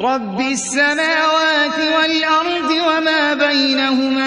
رَبِّ السَّمَاوَاتِ وَالْأَرْضِ وَمَا بَيْنَهُمَا